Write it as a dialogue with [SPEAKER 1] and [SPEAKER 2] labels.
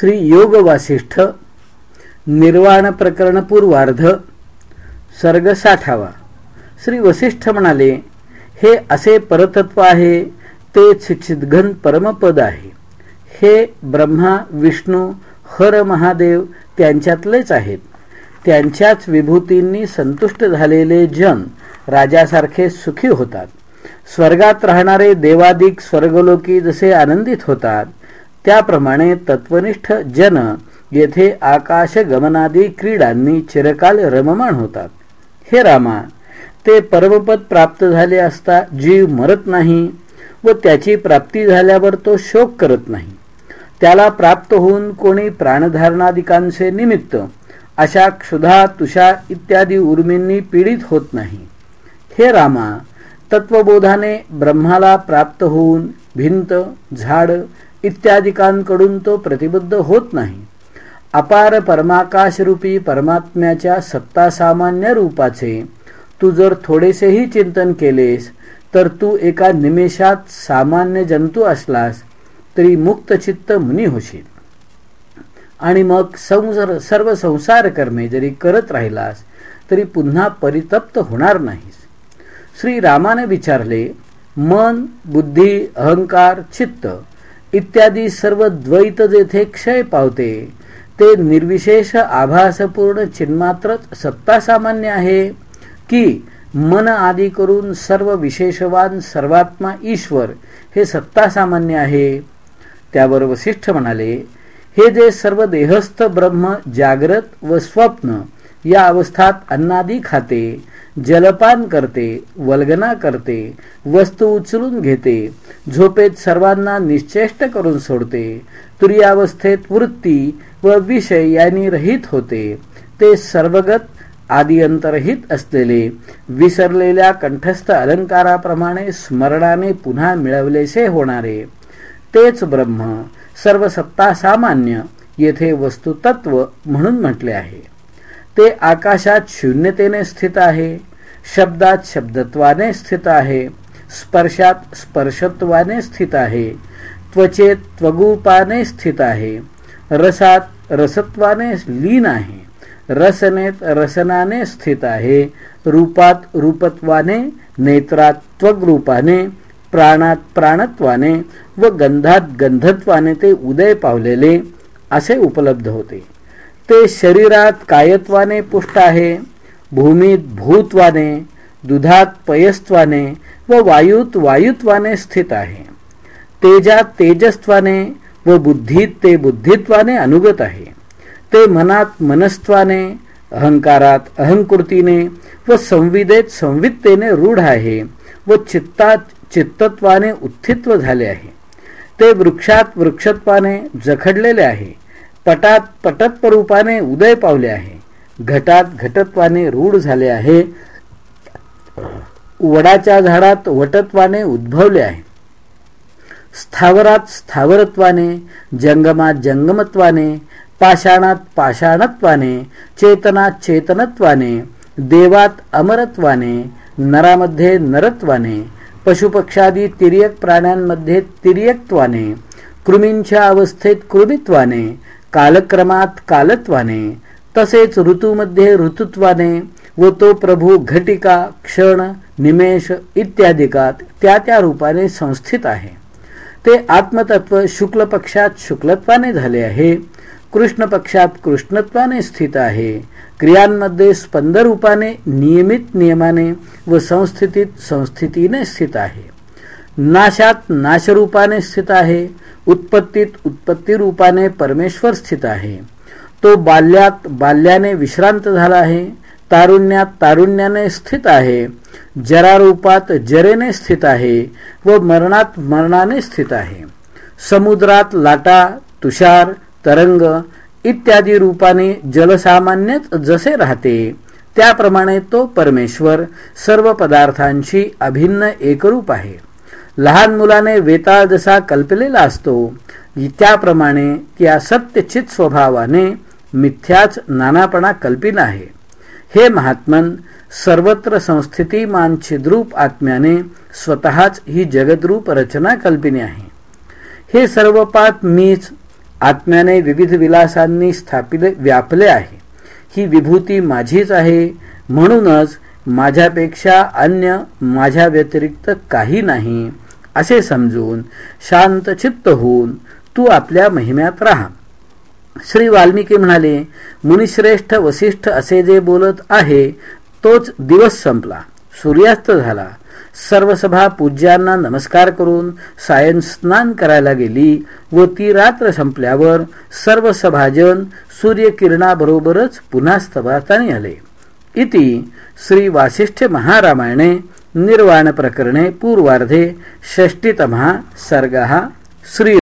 [SPEAKER 1] श्री योग वासिष्ठ निर्वाण प्रकरण पूर्वार्ध सर्ग साठावा. श्री वसिष्ठ म्हणाले हे असे परतत्व आहे ते चिदघन परमपद आहे. हे ब्रह्मा विष्णू हर महादेव त्यांच्यातलेच आहेत. त्यांच्याच विभूतींनी संतुष्ट झालेले जन राजासारखे सुखी होतात. स्वर्गात राहणारे देवादिक स्वर्गलोकी जसे आनंदित होतात त्याप्रमाणे तत्वनिष्ठ जन येथे आकाश गमनादी क्रीडांनी चिरकाल रममाण होतात. हे रामा ते परमपद प्राप्त झाले असता जीव मरत नाही व त्याची प्राप्ती झाल्यावर तो शोक करत नाही. त्याला प्राप्त होऊन कोणी प्राणधारणादिकांचे निमित्त अशा क्षुधा तुषा इत्यादी उर्मींनी पीडित होत नाही. हे रामा तत्वबोधाने ब्रह्माला प्राप्त होऊन भिंत झाड इत्यादिकांकडून तो प्रतिबद्ध होत नाही. अपार परमाकाशरूपी परमात्म्याच्या सत्ता सामान्य रूपाचे तू जर थोडेसेही चिंतन केलेस तर तू एका निमेषात सामान्य जंतू असलास तरी मुक्तचित्त मुनी होशील. आणि मग संसार सर्व संसार कर्मे जरी करत राहिलास तरी पुन्हा परितप्त होणार नाहीस. श्री रामाने विचारले मन बुद्धी अहंकार चित्त इत्यादी सर्व द्वैत जेथे क्षय पावते ते निर्विशेष आभासपूर्ण चिन्मात्रच सत्ता सामान्य आहे की मन आदी करून सर्व विशेषवान सर्वात्मा ईश्वर हे सत्ता सामान्य आहे. त्यावर वसिष्ठ म्हणाले हे जे सर्व देहस्थ ब्रह्म जाग्रत व स्वप्न या अवस्थात अन्नादी खाते जलपान करते वल्गना करते वस्तू उचलून घेते झोपेत सर्वांना निश्चेष्ट करून सोडते तुर्यावस्थेत वृत्ती व विषय यांनी रहित होते ते सर्वगत आदिअंतरहित असलेले विसरलेल्या कंठस्थ अलंकाराप्रमाणे स्मरणाने पुन्हा मिळवलेसे होणारे. तेच ब्रह्म सर्व सत्ता सामान्य येथे वस्तुतत्व म्हणून म्हटले आहे. ते आकाशात शून्यतेने स्थित आहे शब्दात शब्दत्वाने स्थित आहे. स्पर्शात स्पर्शत्वाने स्थित आहे. त्वचेत त्वगुपाने स्थित आहे. रसात रसत्वाने लीन आहे. रसनेत रसनाने स्थित आहे. रूपात रूपत्वाने नेत्रात त्वगरूपाने प्राणात प्राणत्वाने व गंधात गंधत्वाने ते उदय पावलेले असे उपलब्ध होते. ते शरीरात कायत्वाने पुष्ट आहे. भूमीत भूत्वाने दुधात पयस्त्वाने व वायूत वायुत्वाने स्थित आहे. तेजात तेजस्त्वाने व बुद्धीत ते बुद्धित्वाने अनुगत आहे. ते मनात मनस्त्वाने अहंकारात अहंकृतीने व संविदेत संवित्तेने रूढ आहे व चित्तात चित्तत्वाने उत्थित्व झाले आहे. ते वृक्षात वृक्षत्वाने जखडलेले आहे. पटात पटत्वरूपाने उदय पावले आहे. घटात घटत्वाने रूढ झाले आहे. वडाच्या झाडात वटत्वाने उद्भवले आहे. स्थावरात स्थावरत्वाने जंगमात जंगमत्वाने पाषाणात पाषाणत्वाने चेतनात चेतनत्वाने देवात अमरत्वाने नरामध्ये नरत्वाने पशुपक्षादी तिर्यक प्राण्यांमध्ये तिर्यकत्वाने कृमींच्या अवस्थेत कृमित्वाने कालक्रमात कालत्वाने तसेच ऋतूमध्ये ऋतुत्वाने व तो प्रभू घटिका क्षण निमेष इत्यादिकात त्या त्या रूपाने संस्थित आहे. ते आत्मतत्व शुक्ल पक्षात शुक्लत्वाने झाले आहे कृष्ण पक्षात कृष्णत्वाने स्थित आहे क्रियांमध्ये स्पंदरूपाने नियमित नियमाने व संस्थितीत संस्थितीने स्थित आहे. नाशात नाशरूपाने स्थित आहे उत्पत्तीत उत्पत्ती रूपाने परमेश्वर स्थित आहे. तो बाल्यात बाल्याने विश्रांत झाला आहे तारुण्यात तारुण्याने स्थित आहे जरारूपात जरेने स्थित आहे व मरणात मरणाने स्थित आहे. समुद्रात लाटा तुषार तरंग इत्यादी रूपाने जलसामान्यच जसे राहते त्याप्रमाणे तो परमेश्वर सर्व पदार्थांशी अभिन्न एकरूप आहे. लहान मुलाने वेताळ जसा कल्पलेला असतो त्याप्रमाणे त्या सत्यचित स्वभावाने मिथ्याच नानापणा कल्पिला आहे हे महात्मन सर्वत्र संस्थितीमान छिद्रूप आत्म्याने स्वतःच ही जगद्रूप रचना कल्पिनी आहे. हे सर्व पाप मीच आत्म्याने विविध विलासांनी स्थापिले व्यापले आहे. ही विभूती माझीच आहे म्हणूनच माझ्यापेक्षा अन्य माझ्या व्यतिरिक्त काही नाही असे समजून शांतचित्त होऊन तू आपल्या महिम्यात राहा. श्री वाल्मिकी म्हणाले मुनिश्रेष्ठ वसिष्ठ असे जे बोलत आहे तोच दिवस संपला सूर्यास्त झाला. सर्व सभा पूज्यांना नमस्कार करून सायन स्नान करायला गेली व ती रात्र संपल्यावर सर्व सभाजन सूर्यकिरणाबरोबरच पुन्हा स्तभाताने आले. इति श्री वासिष्ठ महारामायणे निर्वाण प्रकरणे पूर्वार्धे षष्टितमः सर्ग श्री